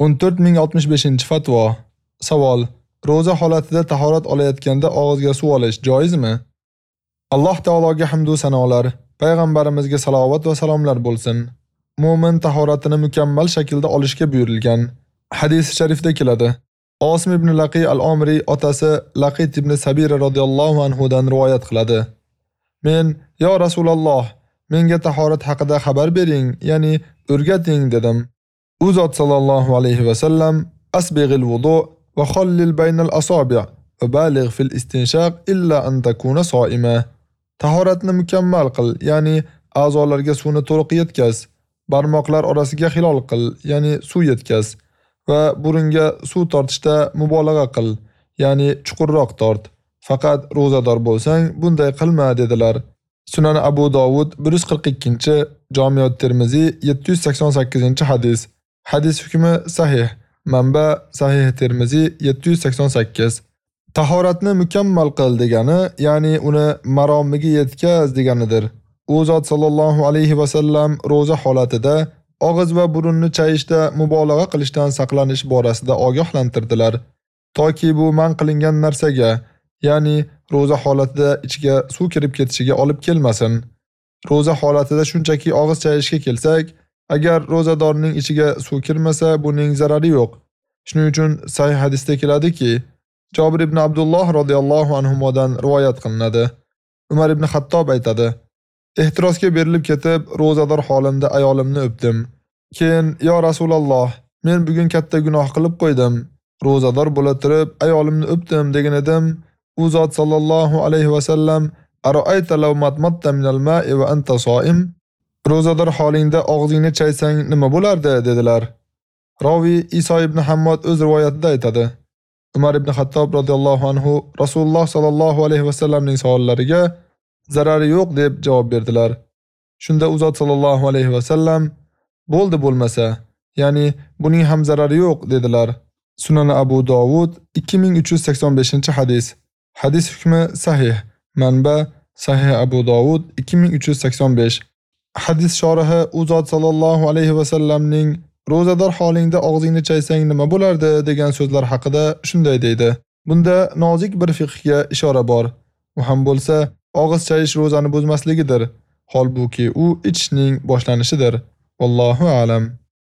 14065-fatvo. Savol: Roza holatida tahorat olayotganda og'izga suv olish joizmi? Alloh taologa hamd va sanolar, payg'ambarimizga salovat va salomlar bo'lsin. Mo'min tahoratini mukammal shaklda olishga buyurilgan. Hadis sharifda keladi. Osim ibn Laqi al-Omri otasi Laqit ibn Sabira radhiyallohu anhu dan rivoyat qiladi. Men, "Ya Rasululloh, menga tahorat haqida xabar bering, ya'ni o'rgating" dedim. U zot sallallohu alayhi va sallam asbighil wudu va khallil baynal asobi' va baligh fil istinshaq illa an takuna so'ima. Tahoratni mukammal qil, ya'ni a'zolarga suvni to'liq yetkaz. Barmoqlar orasiga hilol qil, ya'ni suv yetkaz va burunga suv tortishda mubolag'a qil, ya'ni chuqurroq tort. Faqat rozador bo'lsang, bunday qilma dedilar. Sunan Abu Dovud 142-chi, Jamiot Termiziy 788-hadis. Hadis hukmi sahih. Manba Sahih Termiziy 788. Tahoratni mukammal qil degani, ya'ni uni maromiga yetkaz deganidir. U zot sallallohu alayhi va sallam roza holatida og'iz va burunni chayishda mubolag'a qilishdan saqlanish borasida ogohlantirdilar, toki bu man qilingan narsaga, ya'ni roza holatida ichiga suv kirib ketishiga olib kelmasin. Roza holatida shunchaki og'iz chayishga kelsak, agar rozadorning ichiga suv kirmasa, buning zarari yo'q. Shuning uchun sahih hadisda keladiki, Jabir ibn Abdulloh radhiyallohu anhu modan rivoyat qilinadi. Umar ibn Xattob aytadi: Ehtirosga berilib ketib, rozador holimda ayolimni o'pdim. Keyin, "Ya Rasululloh, men bugun katta gunoh qilib qo'ydim. Rozador bo'la turib, ayolimni o'pdim" degan edim. U zot sallallohu alayhi va sallam: "Ara'ayta law matmatta minal ma'i va anta so'im?" Rozador holingda og'zingni chaysang nima bo'lardi dedilar. Ravi Iso ibn Hammod o'z rivoyatida aytadi. Umar ibn Xattob radhiyallohu anhu Rasululloh sallallohu alayhi va sallamning savollariga zarari yo'q deb javob berdilar. Shunda Uzot sallallohu alayhi va sallam bo'ldi bo'lmasa, ya'ni buning ham zarari yo'q dedilar. Sunan Abu Dovud 2385-hadis. Hadis hukmi sahih. Manba Sahih Abu Dovud 2385. Hadis shorihi u zot sallallohu alayhi va sallamning Rozador holingda og'zingni chaysang nima bo'lardi degan so'zlar haqida shunday deydi. Bunda nozik bir fiqhga ishora bor. U ham bo'lsa, og'iz chayish rozani buzmasligidir. Holbuki u ichishning boshlanishidir. Allohu a'lam.